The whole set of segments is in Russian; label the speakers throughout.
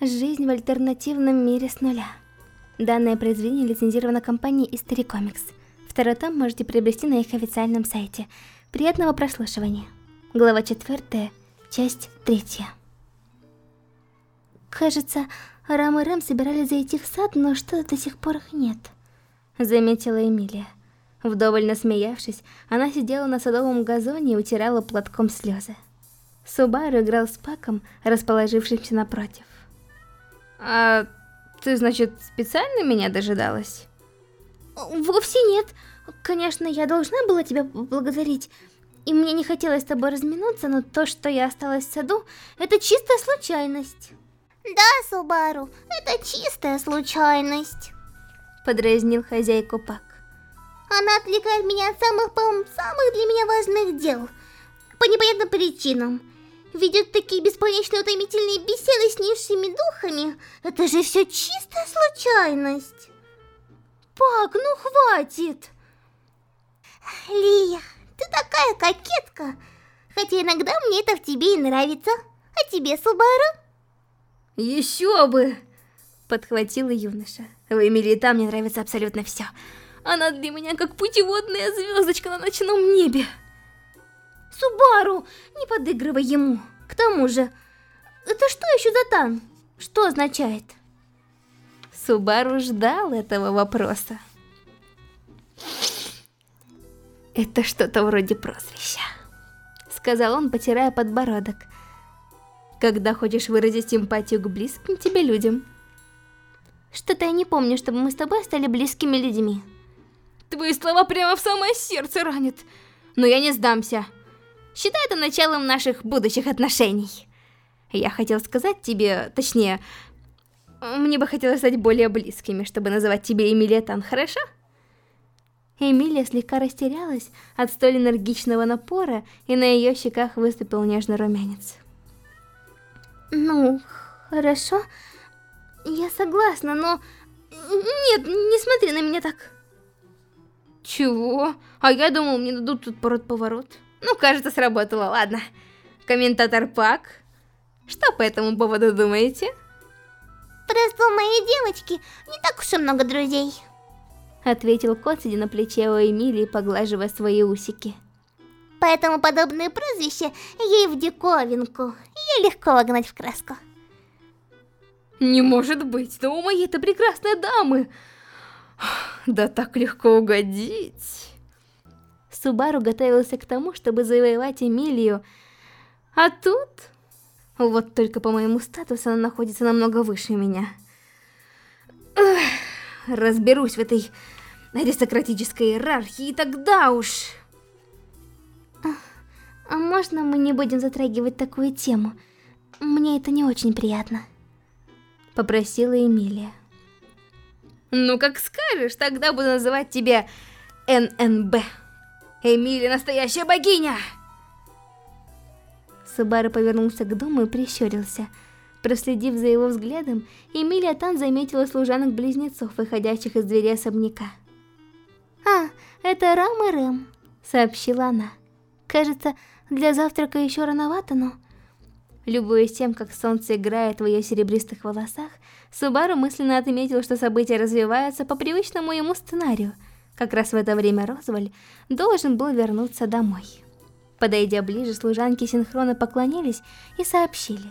Speaker 1: Жизнь в альтернативном мире с нуля. Данное произведение лицензировано компанией History Comics. Второй том можете приобрести на их официальном сайте. Приятного прослушивания. Глава 4, часть 3. Кажется, Рам и Рэм собирались зайти в сад, но что-то до сих пор их нет. Заметила Эмилия. Вдоволь насмеявшись, она сидела на садовом газоне и утирала платком слезы. Субару играл с Паком, расположившимся напротив.
Speaker 2: А ты, значит, специально меня дожидалась?
Speaker 1: Вовсе нет. Конечно, я должна была тебя поблагодарить. И мне не хотелось с тобой разминуться, но то, что я осталась в саду, это чистая случайность.
Speaker 3: Да, Субару, это чистая случайность.
Speaker 1: Подразнил хозяйку Пак.
Speaker 3: Она отвлекает меня от самых, по самых для меня важных дел. По непонятным причинам. Ведет такие бесконечные утомительные беседы с низшими духами. Это же все чистая случайность.
Speaker 1: Пак, ну хватит.
Speaker 3: Лия, ты такая кокетка. Хотя иногда мне это в тебе и нравится. А тебе, Субару?
Speaker 2: Еще бы! Подхватила юноша. В Эмилии там мне нравится абсолютно все. Она для меня как путеводная звездочка на ночном небе.
Speaker 1: Субару, не подыгрывай ему. К тому же, это что еще за тан? Что означает?
Speaker 2: Субару ждал этого вопроса. Это что-то вроде прозвища. Сказал он, потирая подбородок. Когда хочешь выразить симпатию к близким тебе людям.
Speaker 1: Что-то я не помню, чтобы мы с тобой стали близкими людьми.
Speaker 2: Твои слова прямо в самое сердце ранят. Но я не сдамся. Считай это началом наших будущих отношений. Я хотел сказать тебе, точнее, мне бы хотелось стать более близкими, чтобы называть тебя Эмилия Тан, хорошо?
Speaker 1: Эмилия слегка растерялась от столь энергичного напора, и на ее щеках выступил нежный румянец. Ну, хорошо. Я согласна, но... Нет, не смотри на меня так.
Speaker 2: Чего? А я думал, мне дадут тут пород-поворот. Ну, кажется, сработало, ладно. Комментатор Пак, что по этому поводу думаете?
Speaker 3: Просто у моей девочки не так уж и много друзей.
Speaker 1: Ответил кот, сидя на плече у Эмилии, поглаживая свои усики.
Speaker 3: Поэтому подобные прозвища ей в диковинку. Ее легко вогнать в краску.
Speaker 2: Не может быть, но у моей-то прекрасной дамы... Да так легко угодить.
Speaker 1: Субару готовился к тому, чтобы завоевать Эмилию. А тут... Вот только по моему статусу она находится намного выше меня.
Speaker 2: Эх, разберусь в этой аристократической иерархии, тогда уж...
Speaker 1: А можно мы не будем затрагивать такую тему? Мне это не очень приятно. Попросила Эмилия.
Speaker 2: Ну, как скажешь, тогда буду называть тебя ННБ. Эмилия настоящая богиня!
Speaker 1: Субару повернулся к дому и прищурился. Проследив за его взглядом, Эмилия Тан заметила служанок-близнецов, выходящих из двери особняка. «А, это Рам и Рэм», — сообщила она. «Кажется, для завтрака еще рановато, но...» Любуясь тем, как солнце играет в ее серебристых волосах, Субару мысленно отметил, что события развиваются по привычному ему сценарию. Как раз в это время Розваль должен был вернуться домой. Подойдя ближе, служанки синхронно поклонились и сообщили.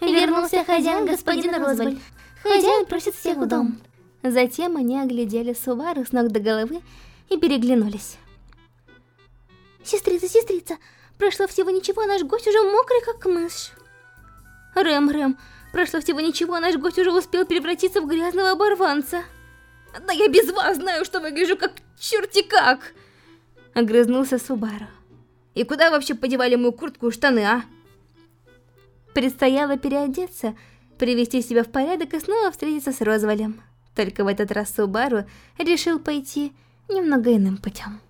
Speaker 3: «Вернулся хозяин, господин Розваль. Хозяин просит всех в дом».
Speaker 1: Затем они оглядели Субару с ног до головы и переглянулись. «Сестрица, сестрица, Прошло всего ничего, а наш гость уже мокрый, как мышь. Рэм, Рэм, прошло всего ничего, а наш гость уже успел превратиться в грязного оборванца.
Speaker 2: Да я без вас знаю, что выгляжу как черти как! Огрызнулся Субару. И куда вообще подевали мою куртку и штаны, а?
Speaker 1: Предстояло переодеться, привести себя в порядок и снова встретиться с Розвалем. Только в этот раз Субару решил пойти немного иным путем.